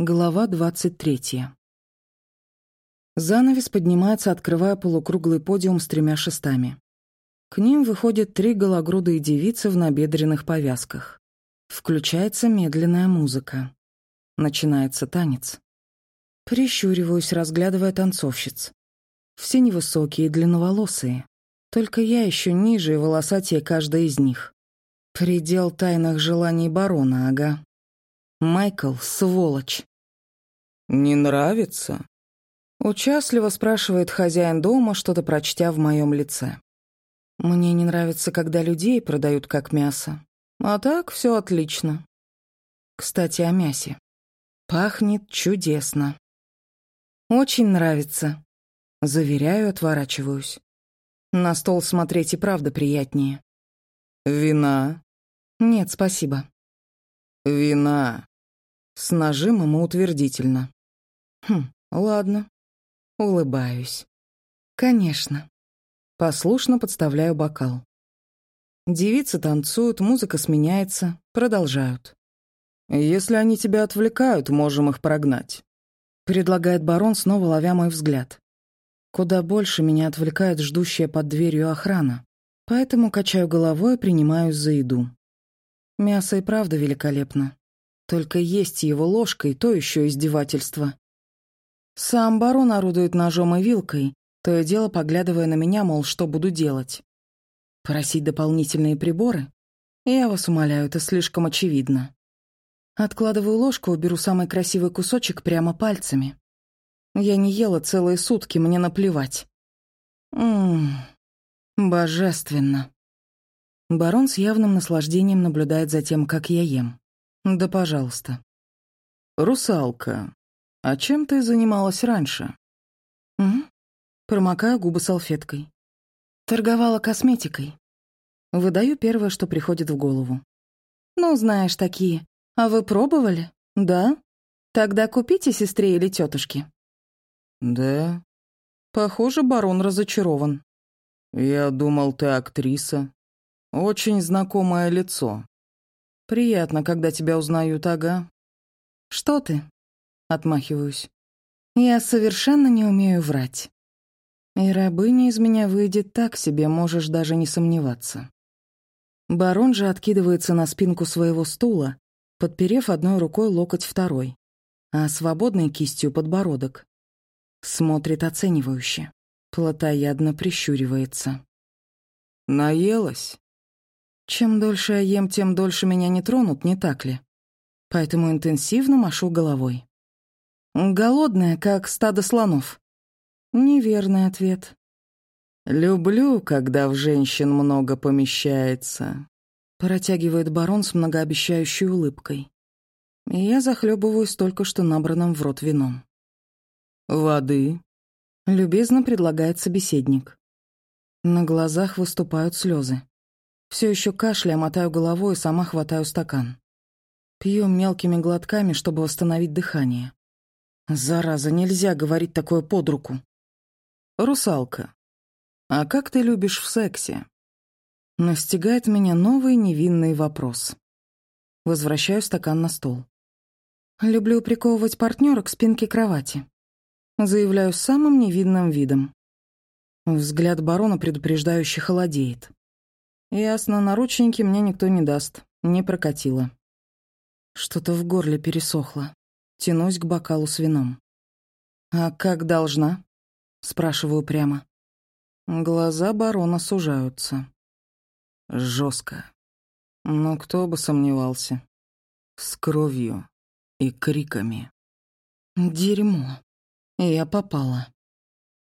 Глава двадцать третья. Занавес поднимается, открывая полукруглый подиум с тремя шестами. К ним выходят три гологрудые девицы в набедренных повязках. Включается медленная музыка. Начинается танец. Прищуриваюсь, разглядывая танцовщиц. Все невысокие и длинноволосые. Только я еще ниже и волосатее каждая из них. Предел тайных желаний барона, ага. Майкл — сволочь. «Не нравится?» Участливо спрашивает хозяин дома, что-то прочтя в моем лице. Мне не нравится, когда людей продают как мясо. А так все отлично. Кстати, о мясе. Пахнет чудесно. Очень нравится. Заверяю, отворачиваюсь. На стол смотреть и правда приятнее. «Вина?» «Нет, спасибо». «Вина?» С нажимом и утвердительно. Хм, ладно. Улыбаюсь. Конечно. Послушно подставляю бокал. Девицы танцуют, музыка сменяется, продолжают. «Если они тебя отвлекают, можем их прогнать», — предлагает барон, снова ловя мой взгляд. Куда больше меня отвлекает ждущая под дверью охрана, поэтому качаю головой и принимаюсь за еду. Мясо и правда великолепно. Только есть его ложкой — то еще издевательство. Сам барон орудует ножом и вилкой, то и дело поглядывая на меня, мол, что буду делать. Просить дополнительные приборы? Я вас умоляю, это слишком очевидно. Откладываю ложку, беру самый красивый кусочек прямо пальцами. Я не ела целые сутки, мне наплевать. Ммм, божественно. Барон с явным наслаждением наблюдает за тем, как я ем. Да, пожалуйста. «Русалка, а чем ты занималась раньше?» «Угу». Промокаю губы салфеткой. Торговала косметикой. Выдаю первое, что приходит в голову. «Ну, знаешь, такие. А вы пробовали? Да? Тогда купите сестре или тетушке». «Да». Похоже, барон разочарован. «Я думал, ты актриса. Очень знакомое лицо». «Приятно, когда тебя узнают, ага». «Что ты?» — отмахиваюсь. «Я совершенно не умею врать. И рабыня из меня выйдет так себе, можешь даже не сомневаться». Барон же откидывается на спинку своего стула, подперев одной рукой локоть второй, а свободной кистью подбородок. Смотрит оценивающе, плотоядно прищуривается. «Наелась?» Чем дольше я ем, тем дольше меня не тронут, не так ли? Поэтому интенсивно машу головой. Голодная, как стадо слонов. Неверный ответ. «Люблю, когда в женщин много помещается», — протягивает барон с многообещающей улыбкой. И я захлебываюсь только что набранным в рот вином. «Воды?» — любезно предлагает собеседник. На глазах выступают слезы. Все еще кашляя, мотаю головой и сама хватаю стакан. Пью мелкими глотками, чтобы восстановить дыхание. Зараза, нельзя говорить такое под руку. «Русалка, а как ты любишь в сексе?» Настигает меня новый невинный вопрос. Возвращаю стакан на стол. Люблю приковывать партнера к спинке кровати. Заявляю самым невинным видом. Взгляд барона предупреждающе холодеет. Ясно, наручники мне никто не даст. Не прокатило. Что-то в горле пересохло. Тянусь к бокалу с вином. «А как должна?» Спрашиваю прямо. Глаза барона сужаются. Жестко. Но кто бы сомневался. С кровью и криками. Дерьмо. Я попала.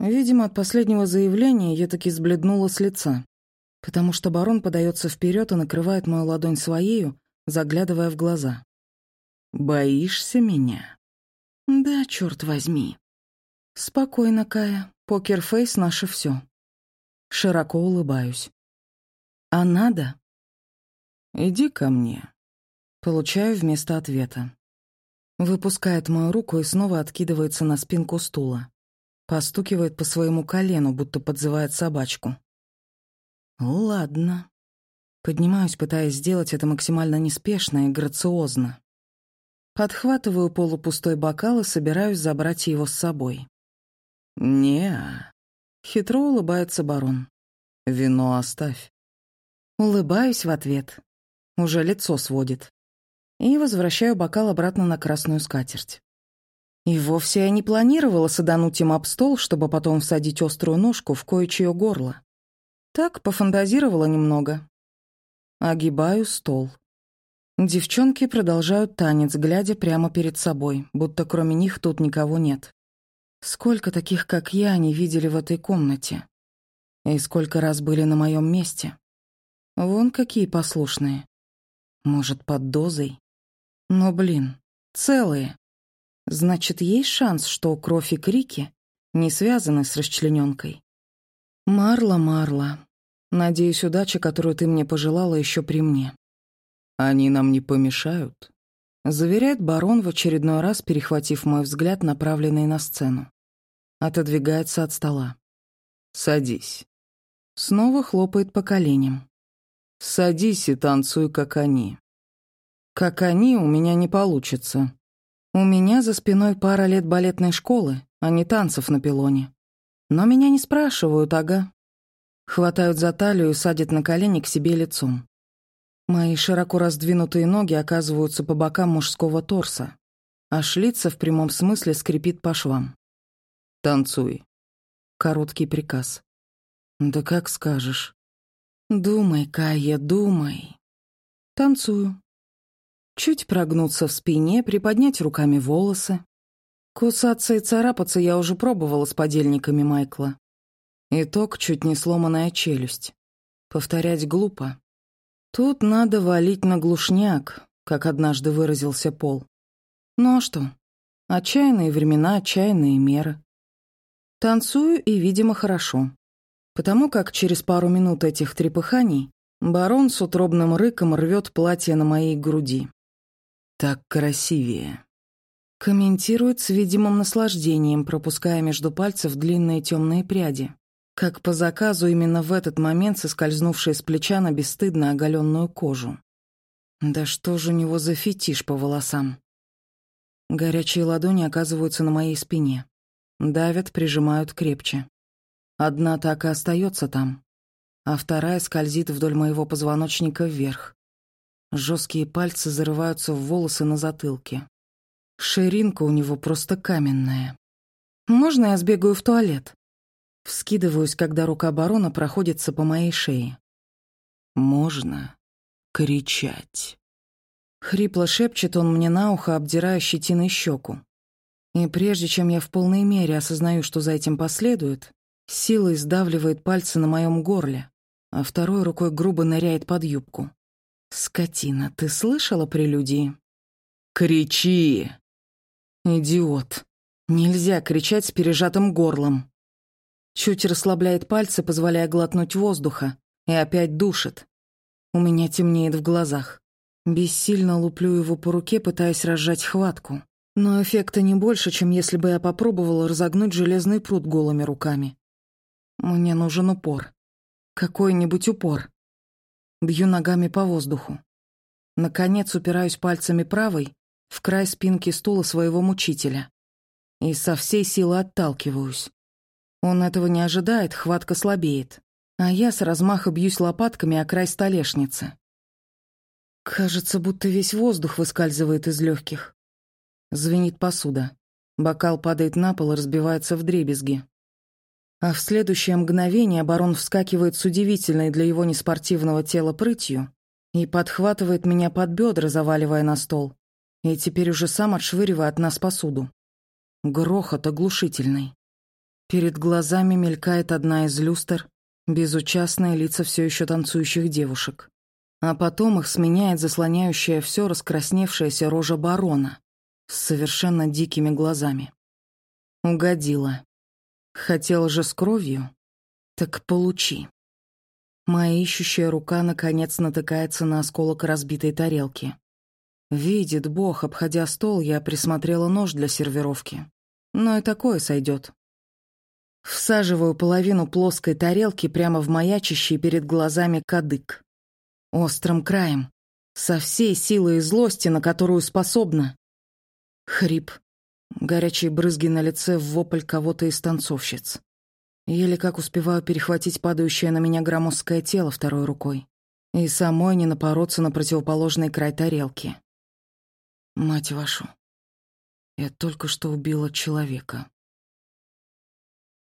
Видимо, от последнего заявления я таки сбледнула с лица потому что барон подается вперед и накрывает мою ладонь своею, заглядывая в глаза. «Боишься меня?» «Да, черт возьми». «Спокойно, Кая. Покерфейс — наше все. Широко улыбаюсь. «А надо?» «Иди ко мне». Получаю вместо ответа. Выпускает мою руку и снова откидывается на спинку стула. Постукивает по своему колену, будто подзывает собачку. Ладно. Поднимаюсь, пытаясь сделать это максимально неспешно и грациозно. Подхватываю полупустой бокал и собираюсь забрать его с собой. не хитро улыбается барон. Вино оставь. Улыбаюсь в ответ. Уже лицо сводит. И возвращаю бокал обратно на красную скатерть. И вовсе я не планировала садануть им об стол, чтобы потом всадить острую ножку в кое-чье горло. Так пофантазировала немного. Огибаю стол. Девчонки продолжают танец, глядя прямо перед собой, будто кроме них тут никого нет. Сколько таких, как я, они видели в этой комнате? И сколько раз были на моем месте? Вон какие послушные. Может, под дозой? Но, блин, целые. Значит, есть шанс, что кровь и крики не связаны с расчлененкой. Марла, Марла, надеюсь, удача, которую ты мне пожелала, еще при мне. Они нам не помешают, заверяет барон в очередной раз, перехватив мой взгляд, направленный на сцену. Отодвигается от стола. Садись. Снова хлопает по коленям. Садись и танцуй, как они. Как они, у меня не получится. У меня за спиной пара лет балетной школы, а не танцев на пилоне. Но меня не спрашивают, ага. Хватают за талию и садят на колени к себе лицом. Мои широко раздвинутые ноги оказываются по бокам мужского торса, а шлица в прямом смысле скрипит по швам. «Танцуй». Короткий приказ. «Да как скажешь». «Думай, Кая, думай». Танцую. Чуть прогнуться в спине, приподнять руками волосы. Кусаться и царапаться я уже пробовала с подельниками Майкла. Итог — чуть не сломанная челюсть. Повторять глупо. Тут надо валить на глушняк, как однажды выразился Пол. Ну а что? Отчаянные времена, отчаянные меры. Танцую и, видимо, хорошо потому как через пару минут этих трепыханий барон с утробным рыком рвет платье на моей груди. «Так красивее», — комментирует с видимым наслаждением, пропуская между пальцев длинные темные пряди, как по заказу именно в этот момент соскользнувшие с плеча на бесстыдно оголенную кожу. Да что же у него за фетиш по волосам? Горячие ладони оказываются на моей спине. Давят, прижимают крепче. Одна так и остается там, а вторая скользит вдоль моего позвоночника вверх. Жесткие пальцы зарываются в волосы на затылке. Ширинка у него просто каменная. «Можно я сбегаю в туалет?» Вскидываюсь, когда рука барона проходится по моей шее. «Можно кричать». Хрипло шепчет он мне на ухо, обдирая щетиной щеку. И прежде чем я в полной мере осознаю, что за этим последует, Силой сдавливает пальцы на моем горле, а второй рукой грубо ныряет под юбку. «Скотина, ты слышала прелюдии?» «Кричи!» «Идиот! Нельзя кричать с пережатым горлом!» Чуть расслабляет пальцы, позволяя глотнуть воздуха, и опять душит. У меня темнеет в глазах. Бессильно луплю его по руке, пытаясь разжать хватку. Но эффекта не больше, чем если бы я попробовала разогнуть железный пруд голыми руками. Мне нужен упор. Какой-нибудь упор. Бью ногами по воздуху. Наконец упираюсь пальцами правой в край спинки стула своего мучителя. И со всей силы отталкиваюсь. Он этого не ожидает, хватка слабеет. А я с размаха бьюсь лопатками о край столешницы. Кажется, будто весь воздух выскальзывает из легких. Звенит посуда. Бокал падает на пол и разбивается в дребезги. А в следующее мгновение барон вскакивает с удивительной для его неспортивного тела прытью и подхватывает меня под бедра, заваливая на стол, и теперь уже сам отшвыривая от нас посуду. Грохот оглушительный. Перед глазами мелькает одна из люстр, безучастные лица все еще танцующих девушек. А потом их сменяет заслоняющая все раскрасневшаяся рожа барона с совершенно дикими глазами. Угодила. Хотел же с кровью? Так получи. Моя ищущая рука наконец натыкается на осколок разбитой тарелки. Видит Бог, обходя стол, я присмотрела нож для сервировки. Но и такое сойдет. Всаживаю половину плоской тарелки прямо в маячащий перед глазами кадык. Острым краем, со всей силой и злости, на которую способна, Хрип. Горячие брызги на лице в вопль кого-то из танцовщиц. Еле как успеваю перехватить падающее на меня громоздкое тело второй рукой и самой не напороться на противоположный край тарелки. Мать вашу. Я только что убила человека.